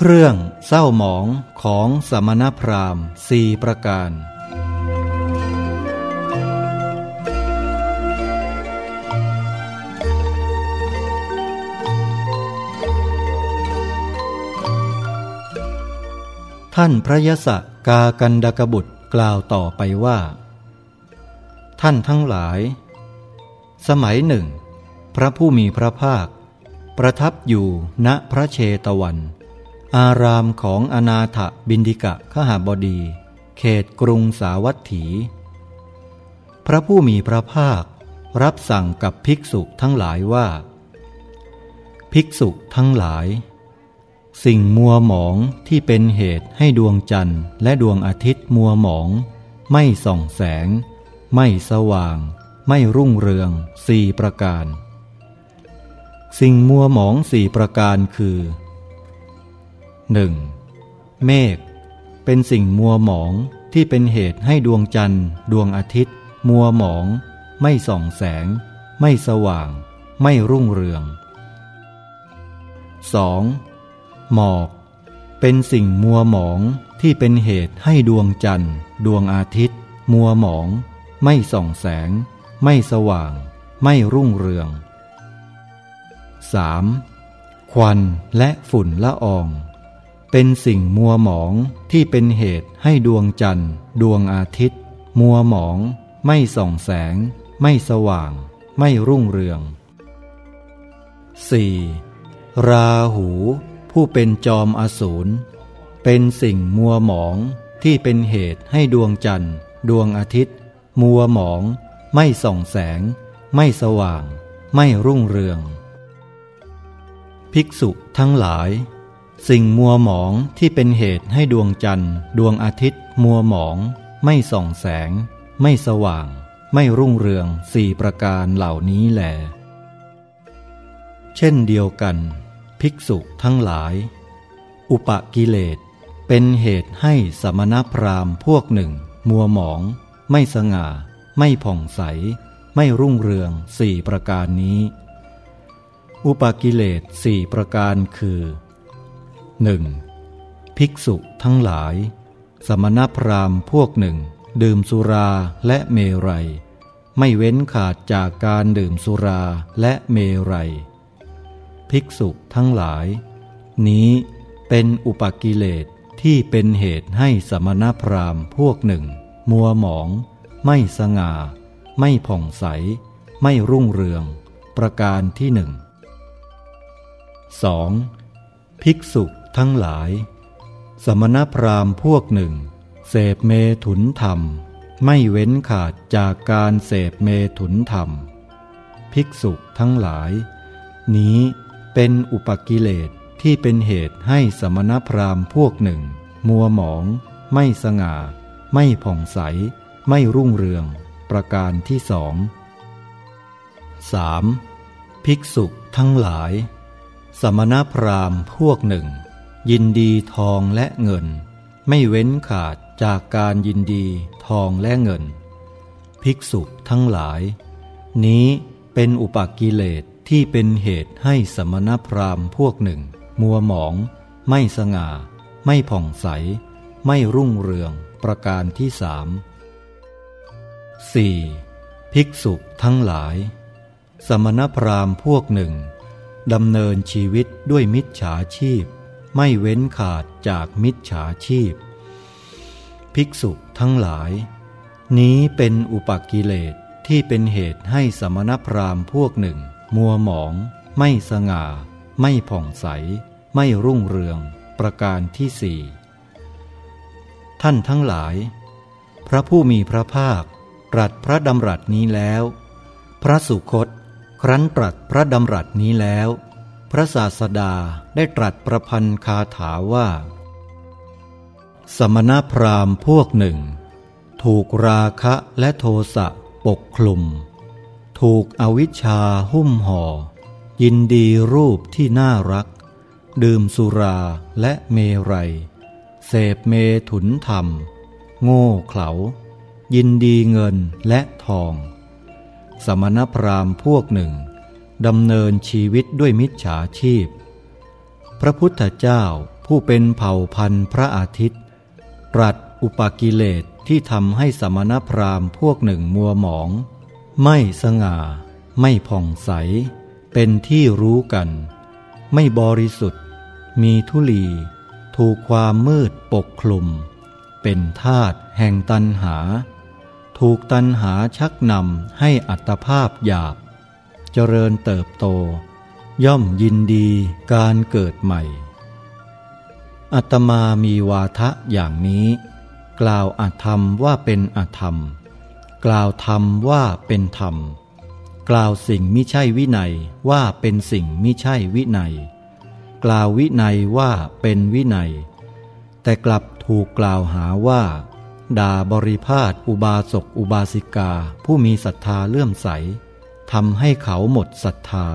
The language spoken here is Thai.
เครื่องเศร้าหมองของสมณพราหมณ์สี่ประการ ท่านพระยศกากันดกบุตรกล่าวต่อไปว่า ท่านทั้งหลาย สมัยหนึ่ง พระผู้มีพระภาค ประทับอยู่ณพระเชตวัน อารามของอนาถบินดิกะขหาบดี เขตกรุงสาวัตถี พระผู้มีพระภาครับสั่งกับภิกษุทั้งหลายว่า ภิกษุทั้งหลาย สิ่งมัวหมองที่เป็นเหตุให้ดวงจันทร์และดวงอาทิตย์มัวหมอง ไม่ส่องแสง ไม่สว่าง ไม่รุ่งเรืองสี่ประการ สิ่งมัวหมองสี่ประการคือ 1. เมฆเป็นสิ่งมัวหมองที่เป็นเหตุให้ดวงจันทร์ ดวงอาทิตย์ มัวหมอง ไม่ส่องแสง ไม่สว่าง ไม่รุ่งเรือง 2. หมอก เป็นสิ่งมัวหมองที่เป็นเหตุให้ดวงจันทร์ ดวงอาทิตย์ มัวหมอง ไม่ส่องแสง ไม่สว่าง ไม่รุ่งเรือง 3. ควันและฝุ่นละออง เป็นสิ่งมัวหมองที่เป็นเหตุให้ดวงจันทร์ ดวงอาทิตย์ มัวหมอง ไม่ส่องแสง ไม่สว่าง ไม่รุ่งเรือง 4. ราหู ผู้เป็นจอมอสูรเป็นสิ่งมัวหมองที่เป็นเหตุให้ดวงจันทร์ ดวงอาทิตย์ มัวหมอง ไม่ส่องแสง ไม่สว่าง ไม่รุ่งเรือง ภิกษุทั้งหลาย สิ่งมัวหมองที่เป็นเหตุให้ดวงจันทร์ ดวงอาทิตย์ มัวหมอง ไม่ส่องแสง ไม่สว่าง ไม่รุ่งเรืองสี่ประการเหล่านี้แหลเช่นเดียวกัน ภิกษุทั้งหลาย อุปกิเลสเป็นเหตุให้สมณพราหมณ์พวกหนึ่ง มัวหมอง ไม่สง่า ไม่ผ่องใส ไม่รุ่งเรืองสี่ประการนี้ อุปกิเลสสี่ประการคือ 1. ภิกษุทั้งหลาย สมณพราหมณ์พวกหนึ่ง ดื่มสุราและเมรัย ไม่เว้นขาดจากการดื่มสุราและเมรัย ภิกษุทั้งหลาย นี้เป็นอุปกิเลสที่เป็นเหตุให้สมณพราหมณ์พวกหนึ่ง มัวหมอง ไม่สง่า ไม่ผ่องใส ไม่รุ่งเรือง ประการที่หนึ่ง 2. ภิกษุ ทั้งหลาย สมณพราหมณ์พวกหนึ่ง เสพเมถุนธรรม ไม่เว้นขาดจากการเสพเมถุนธรรม ภิกษุทั้งหลาย นี้เป็นอุปกิเลสที่เป็นเหตุให้สมณพราหมณ์พวกหนึ่ง มัวหมอง ไม่สง่า ไม่ผ่องใส ไม่รุ่งเรือง ประการที่สอง 3. ภิกษุทั้งหลาย สมณพราหมณ์พวกหนึ่ง ยินดีทองและเงิน ไม่เว้นขาดจากการยินดีทองและเงิน ภิกษุทั้งหลาย นี้เป็นอุปกิเลสที่เป็นเหตุให้สมณพราหมณ์พวกหนึ่ง มัวหมอง ไม่สง่า ไม่ผ่องใส ไม่รุ่งเรืองประการที่สาม 4. ภิกษุทั้งหลาย สมณพราหมณ์พวกหนึ่งดำเนินชีวิตด้วยมิจฉาชีพ ไม่เว้นขาดจากมิจฉาชีพ ภิกษุทั้งหลาย นี้เป็นอุปกิเลสที่เป็นเหตุให้สมณพราหมณ์พวกหนึ่ง มัวหมอง ไม่สง่า ไม่ผ่องใส ไม่รุ่งเรือง ประการที่สี่ท่านทั้งหลาย พระผู้มีพระภาค ตรัสพระดำรัสนี้แล้ว พระสุคต ครั้นตรัสพระดำรัสนี้แล้ว พระศาสดาได้ตรัสประพันธ์คาถาว่า สมณพราหมณ์พวกหนึ่ง ถูกราคะและโทสะปกคลุม ถูกอวิชชาหุ้มห่อ ยินดีรูปที่น่ารัก ดื่มสุราและเมรัย เสพเมถุนธรรม โง่เขลา ยินดีเงินและทอง สมณพราหมณ์พวกหนึ่ง ดำเนินชีวิตด้วยมิจฉาชีพ พระพุทธเจ้าผู้เป็นเผ่าพันธุ์พระอาทิตย์ ตรัสอุปกิเลสที่ทำให้สมณพราหมณ์พวกหนึ่งมัวหมอง ไม่สง่า ไม่ผ่องใส เป็นที่รู้กัน ไม่บริสุทธิ์ มีทุลี ถูกความมืดปกคลุม เป็นธาตุแห่งตันหา ถูกตันหาชักนำให้อัตภาพหยาบ เจริญเติบโต ย่อมยินดีการเกิดใหม่ อัตมามีวาทะอย่างนี้ กล่าวอาธรรมว่าเป็นอาธรรม กล่าวธรรมว่าเป็นธรรม กล่าวสิ่งมิใช่วินัยว่าเป็นสิ่งมิใช่วินัย กล่าววินัยว่าเป็นวินัย แต่กลับถูกกล่าวหาว่าด่าบริพาทอุบาสกอุบาสิกาผู้มีศรัทธาเลื่อมใส ทำให้เขาหมดศรัทธา